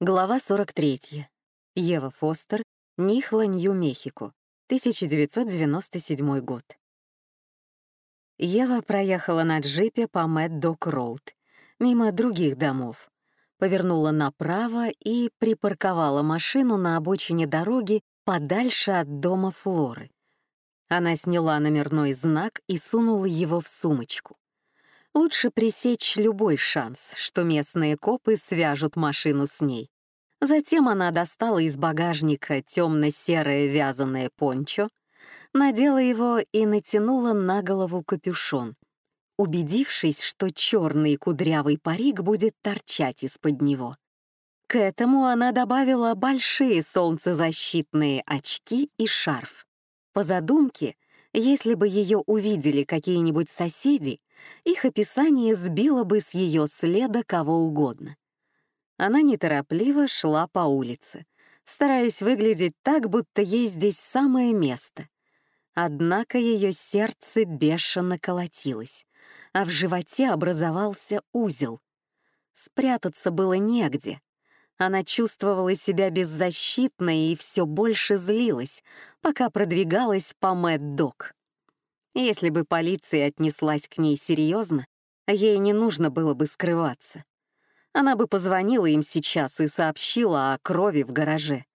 Глава 43. Ева Фостер, Нихла, Нью-Мехико, 1997 год. Ева проехала на джипе по Мэтт-Док-Роуд, мимо других домов, повернула направо и припарковала машину на обочине дороги подальше от дома Флоры. Она сняла номерной знак и сунула его в сумочку. Лучше пресечь любой шанс, что местные копы свяжут машину с ней. Затем она достала из багажника темно-серое вязаное пончо, надела его и натянула на голову капюшон, убедившись, что черный кудрявый парик будет торчать из-под него. К этому она добавила большие солнцезащитные очки и шарф. По задумке, если бы ее увидели какие-нибудь соседи, их описание сбило бы с ее следа кого угодно. Она неторопливо шла по улице, стараясь выглядеть так, будто ей здесь самое место. Однако ее сердце бешено колотилось, а в животе образовался узел. Спрятаться было негде. Она чувствовала себя беззащитной и все больше злилась, пока продвигалась по Мэтт-Док. Если бы полиция отнеслась к ней серьезно, ей не нужно было бы скрываться. Она бы позвонила им сейчас и сообщила о крови в гараже.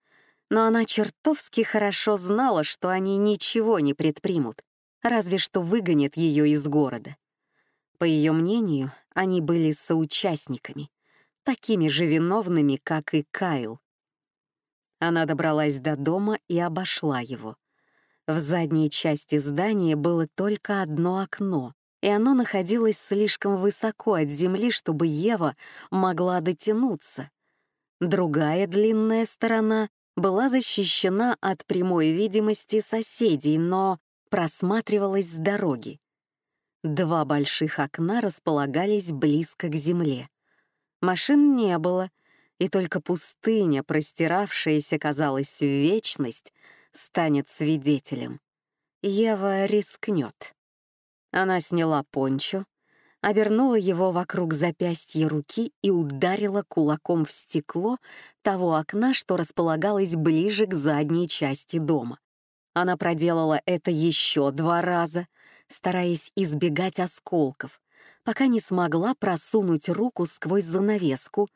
Но она чертовски хорошо знала, что они ничего не предпримут, разве что выгонят ее из города. По ее мнению, они были соучастниками, такими же виновными, как и Кайл. Она добралась до дома и обошла его. В задней части здания было только одно окно, и оно находилось слишком высоко от земли, чтобы Ева могла дотянуться. Другая длинная сторона была защищена от прямой видимости соседей, но просматривалась с дороги. Два больших окна располагались близко к земле. Машин не было, и только пустыня, простиравшаяся, казалось, в вечность, станет свидетелем. Ева рискнет. Она сняла пончо, обернула его вокруг запястья руки и ударила кулаком в стекло того окна, что располагалось ближе к задней части дома. Она проделала это еще два раза, стараясь избегать осколков, пока не смогла просунуть руку сквозь занавеску,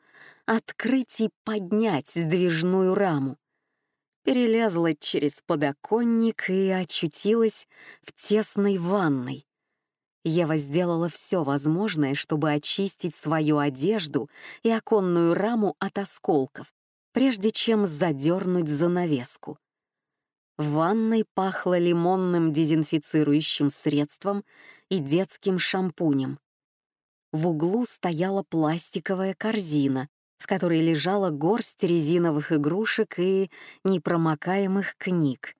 открыть и поднять сдвижную раму перелезла через подоконник и очутилась в тесной ванной. Ева сделала все возможное, чтобы очистить свою одежду и оконную раму от осколков, прежде чем задернуть занавеску. В ванной пахло лимонным дезинфицирующим средством и детским шампунем. В углу стояла пластиковая корзина, в которой лежала горсть резиновых игрушек и непромокаемых книг.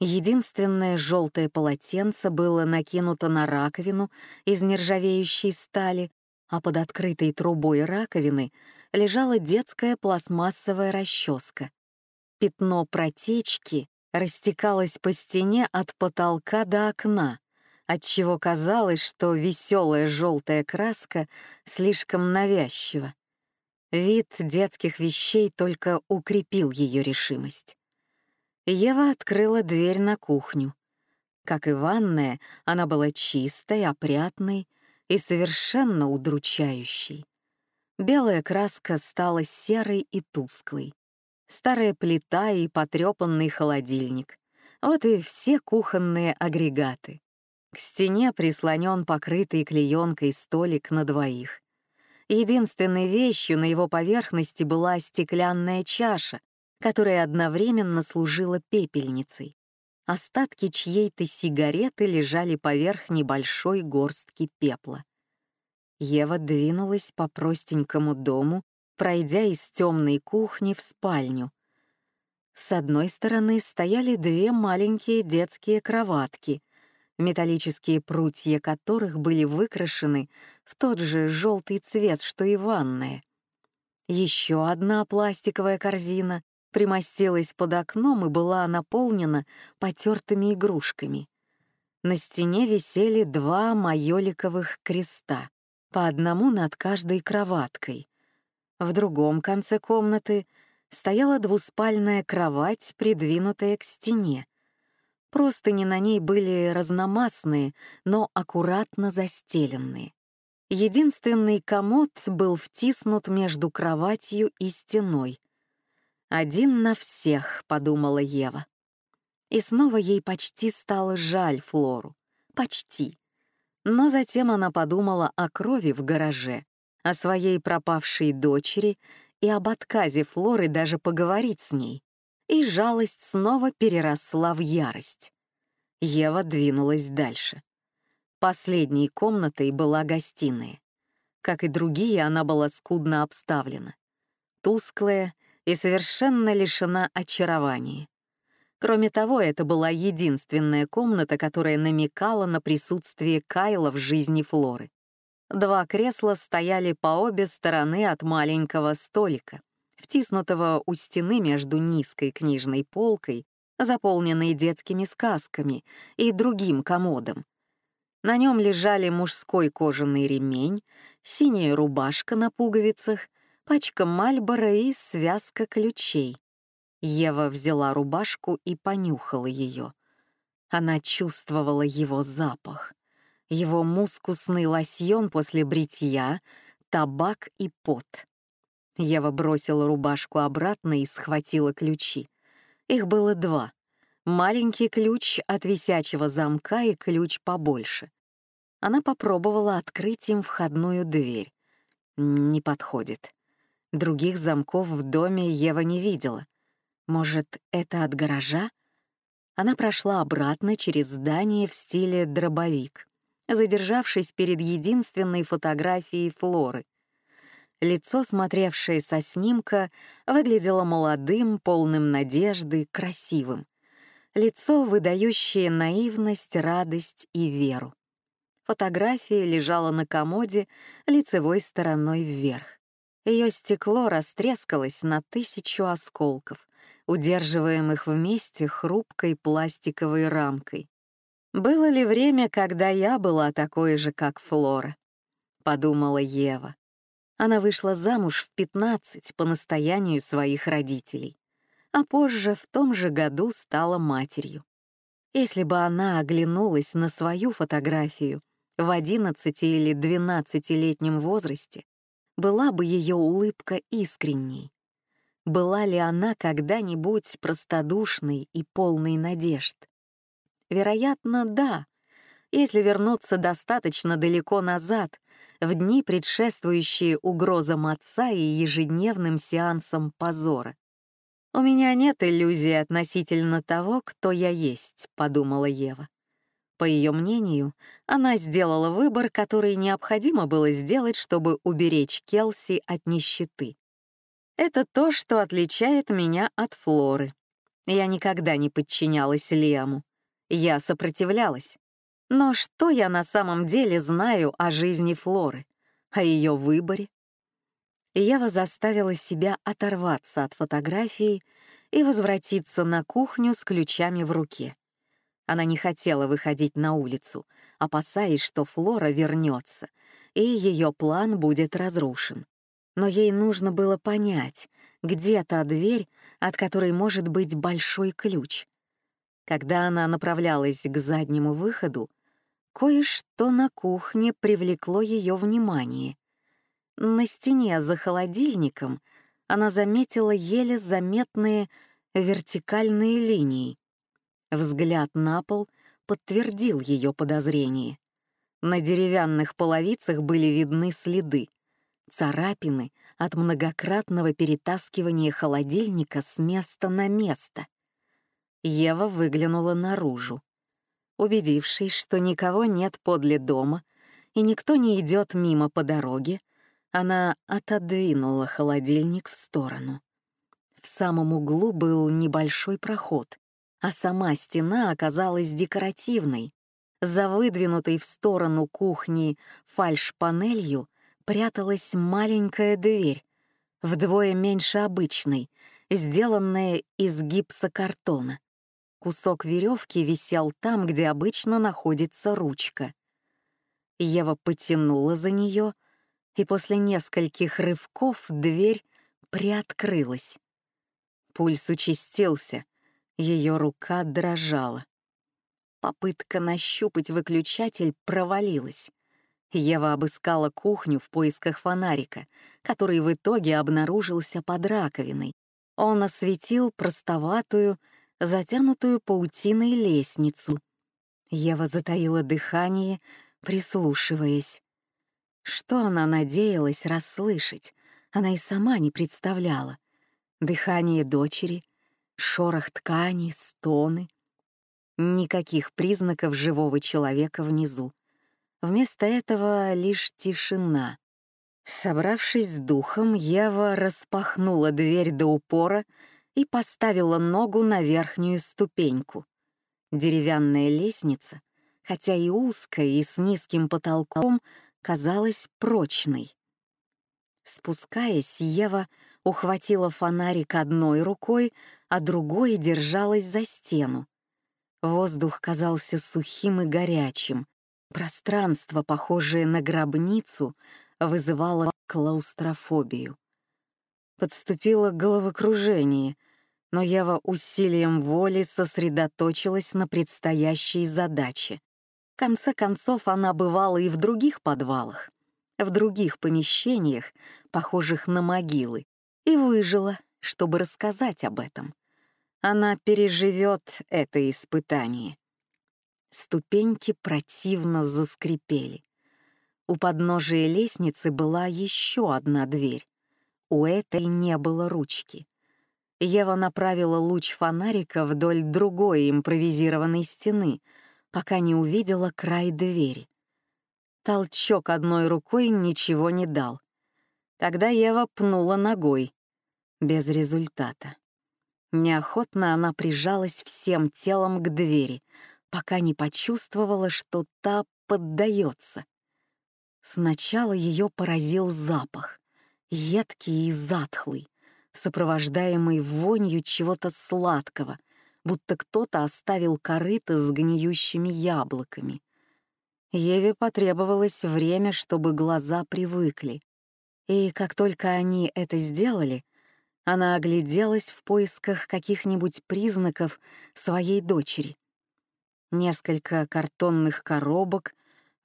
Единственное желтое полотенце было накинуто на раковину из нержавеющей стали, а под открытой трубой раковины лежала детская пластмассовая расческа. Пятно протечки растекалось по стене от потолка до окна, отчего казалось, что веселая желтая краска слишком навязчива. Вид детских вещей только укрепил ее решимость. Ева открыла дверь на кухню. Как и ванная, она была чистой, опрятной и совершенно удручающей. Белая краска стала серой и тусклой. Старая плита и потрепанный холодильник. Вот и все кухонные агрегаты. К стене прислонен покрытый клеенкой столик на двоих. Единственной вещью на его поверхности была стеклянная чаша, которая одновременно служила пепельницей. Остатки чьей-то сигареты лежали поверх небольшой горстки пепла. Ева двинулась по простенькому дому, пройдя из темной кухни в спальню. С одной стороны стояли две маленькие детские кроватки — металлические прутья которых были выкрашены в тот же желтый цвет, что и ванная. Еще одна пластиковая корзина примостилась под окном и была наполнена потертыми игрушками. На стене висели два майоликовых креста, по одному над каждой кроваткой. В другом конце комнаты стояла двуспальная кровать, придвинутая к стене. Простыни на ней были разномастные, но аккуратно застеленные. Единственный комод был втиснут между кроватью и стеной. «Один на всех», — подумала Ева. И снова ей почти стало жаль Флору. Почти. Но затем она подумала о крови в гараже, о своей пропавшей дочери и об отказе Флоры даже поговорить с ней. И жалость снова переросла в ярость. Ева двинулась дальше. Последней комнатой была гостиная. Как и другие, она была скудно обставлена. Тусклая и совершенно лишена очарования. Кроме того, это была единственная комната, которая намекала на присутствие Кайла в жизни Флоры. Два кресла стояли по обе стороны от маленького столика, втиснутого у стены между низкой книжной полкой, заполненной детскими сказками, и другим комодом. На нем лежали мужской кожаный ремень, синяя рубашка на пуговицах, пачка Мальбора и связка ключей. Ева взяла рубашку и понюхала ее. Она чувствовала его запах его мускусный лосьон после бритья, табак и пот. Ева бросила рубашку обратно и схватила ключи. Их было два. Маленький ключ от висячего замка и ключ побольше. Она попробовала открыть им входную дверь. Не подходит. Других замков в доме Ева не видела. Может, это от гаража? Она прошла обратно через здание в стиле дробовик задержавшись перед единственной фотографией Флоры. Лицо, смотревшее со снимка, выглядело молодым, полным надежды, красивым. Лицо, выдающее наивность, радость и веру. Фотография лежала на комоде лицевой стороной вверх. Ее стекло растрескалось на тысячу осколков, удерживаемых вместе хрупкой пластиковой рамкой. Было ли время, когда я была такой же, как Флора? Подумала Ева. Она вышла замуж в 15 по настоянию своих родителей, а позже в том же году стала матерью. Если бы она оглянулась на свою фотографию в 11 или 12-летнем возрасте, была бы ее улыбка искренней. Была ли она когда-нибудь простодушной и полной надежд? Вероятно, да. Если вернуться достаточно далеко назад, в дни, предшествующие угрозам отца и ежедневным сеансам позора. «У меня нет иллюзий относительно того, кто я есть», — подумала Ева. По ее мнению, она сделала выбор, который необходимо было сделать, чтобы уберечь Келси от нищеты. Это то, что отличает меня от Флоры. Я никогда не подчинялась Лиаму. Я сопротивлялась. Но что я на самом деле знаю о жизни Флоры, о ее выборе? Ева заставила себя оторваться от фотографии и возвратиться на кухню с ключами в руке. Она не хотела выходить на улицу, опасаясь, что Флора вернется, и ее план будет разрушен. Но ей нужно было понять, где та дверь, от которой может быть большой ключ. Когда она направлялась к заднему выходу, кое-что на кухне привлекло ее внимание. На стене за холодильником она заметила еле заметные вертикальные линии. Взгляд на пол подтвердил ее подозрение. На деревянных половицах были видны следы, царапины от многократного перетаскивания холодильника с места на место. Ева выглянула наружу. Убедившись, что никого нет подле дома и никто не идет мимо по дороге, она отодвинула холодильник в сторону. В самом углу был небольшой проход, а сама стена оказалась декоративной. За выдвинутой в сторону кухни фальш-панелью пряталась маленькая дверь, вдвое меньше обычной, сделанная из гипсокартона. Кусок веревки висел там, где обычно находится ручка. Ева потянула за нее, и после нескольких рывков дверь приоткрылась. Пульс участился, ее рука дрожала. Попытка нащупать выключатель провалилась. Ева обыскала кухню в поисках фонарика, который в итоге обнаружился под раковиной. Он осветил простоватую, затянутую паутиной лестницу. Ева затаила дыхание, прислушиваясь. Что она надеялась расслышать, она и сама не представляла. Дыхание дочери, шорох ткани, стоны. Никаких признаков живого человека внизу. Вместо этого лишь тишина. Собравшись с духом, Ева распахнула дверь до упора и поставила ногу на верхнюю ступеньку. Деревянная лестница, хотя и узкая и с низким потолком, казалась прочной. Спускаясь, Ева ухватила фонарик одной рукой, а другой держалась за стену. Воздух казался сухим и горячим, Пространство, похожее на гробницу, вызывало клаустрофобию. Подступило головокружение, но Ева усилием воли сосредоточилась на предстоящей задаче. В конце концов, она бывала и в других подвалах, в других помещениях, похожих на могилы, и выжила, чтобы рассказать об этом. Она переживет это испытание. Ступеньки противно заскрипели. У подножия лестницы была еще одна дверь. У этой не было ручки. Ева направила луч фонарика вдоль другой импровизированной стены, пока не увидела край двери. Толчок одной рукой ничего не дал. Тогда Ева пнула ногой. Без результата. Неохотно она прижалась всем телом к двери — пока не почувствовала, что та поддается. Сначала ее поразил запах, едкий и затхлый, сопровождаемый вонью чего-то сладкого, будто кто-то оставил корыто с гниющими яблоками. Еве потребовалось время, чтобы глаза привыкли. И как только они это сделали, она огляделась в поисках каких-нибудь признаков своей дочери несколько картонных коробок,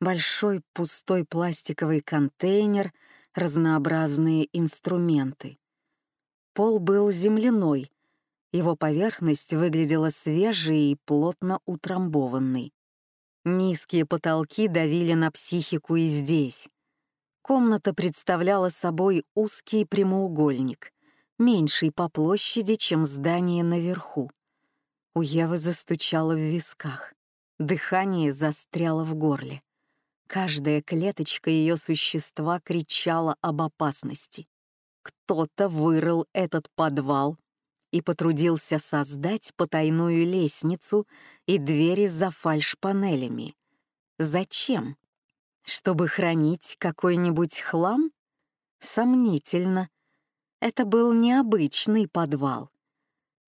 большой пустой пластиковый контейнер, разнообразные инструменты. Пол был земляной, его поверхность выглядела свежей и плотно утрамбованной. Низкие потолки давили на психику и здесь. Комната представляла собой узкий прямоугольник, меньший по площади, чем здание наверху. У Евы застучало в висках. Дыхание застряло в горле. Каждая клеточка ее существа кричала об опасности. Кто-то вырыл этот подвал и потрудился создать потайную лестницу и двери за фальшпанелями. Зачем? Чтобы хранить какой-нибудь хлам? Сомнительно. Это был необычный подвал.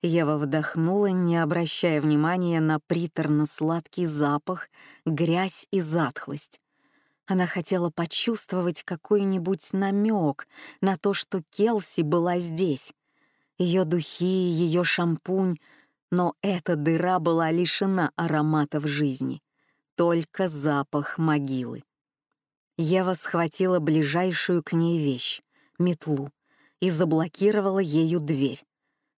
Ева вдохнула, не обращая внимания на приторно-сладкий запах, грязь и затхлость. Она хотела почувствовать какой-нибудь намек на то, что Келси была здесь. Ее духи, ее шампунь, но эта дыра была лишена аромата в жизни. Только запах могилы. Ева схватила ближайшую к ней вещь — метлу — и заблокировала ею дверь.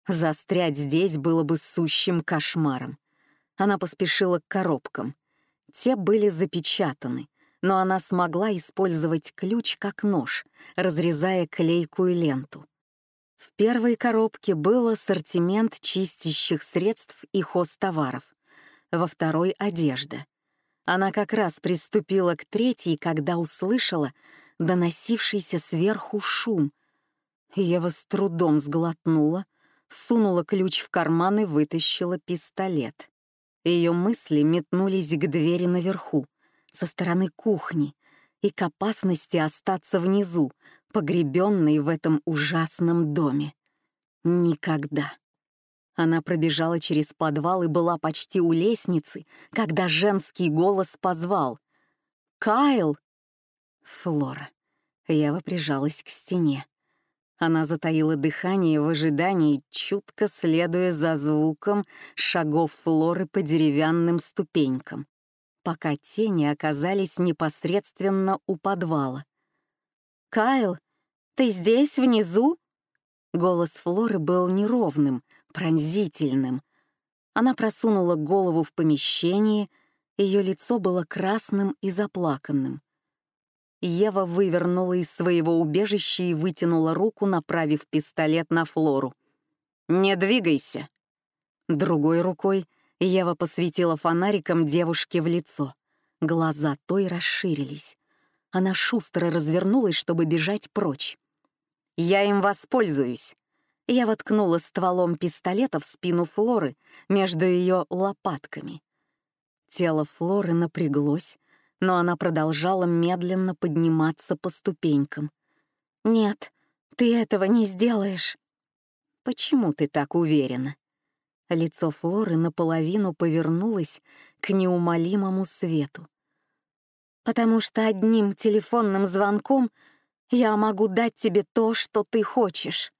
Застрять здесь было бы сущим кошмаром. Она поспешила к коробкам. Те были запечатаны, но она смогла использовать ключ как нож, разрезая клейкую ленту. В первой коробке был ассортимент чистящих средств и хозтоваров, во второй — одежда. Она как раз приступила к третьей, когда услышала доносившийся сверху шум. Ева с трудом сглотнула, сунула ключ в карман и вытащила пистолет. Ее мысли метнулись к двери наверху, со стороны кухни, и к опасности остаться внизу, погребенной в этом ужасном доме. Никогда. Она пробежала через подвал и была почти у лестницы, когда женский голос позвал. «Кайл!» Флора. Ева прижалась к стене. Она затаила дыхание в ожидании, чутко следуя за звуком шагов Флоры по деревянным ступенькам, пока тени оказались непосредственно у подвала. «Кайл, ты здесь, внизу?» Голос Флоры был неровным, пронзительным. Она просунула голову в помещение, ее лицо было красным и заплаканным. Ева вывернула из своего убежища и вытянула руку, направив пистолет на Флору. «Не двигайся!» Другой рукой Ева посветила фонариком девушке в лицо. Глаза той расширились. Она шустро развернулась, чтобы бежать прочь. «Я им воспользуюсь!» Я воткнула стволом пистолета в спину Флоры между ее лопатками. Тело Флоры напряглось, но она продолжала медленно подниматься по ступенькам. «Нет, ты этого не сделаешь». «Почему ты так уверена?» Лицо Флоры наполовину повернулось к неумолимому свету. «Потому что одним телефонным звонком я могу дать тебе то, что ты хочешь».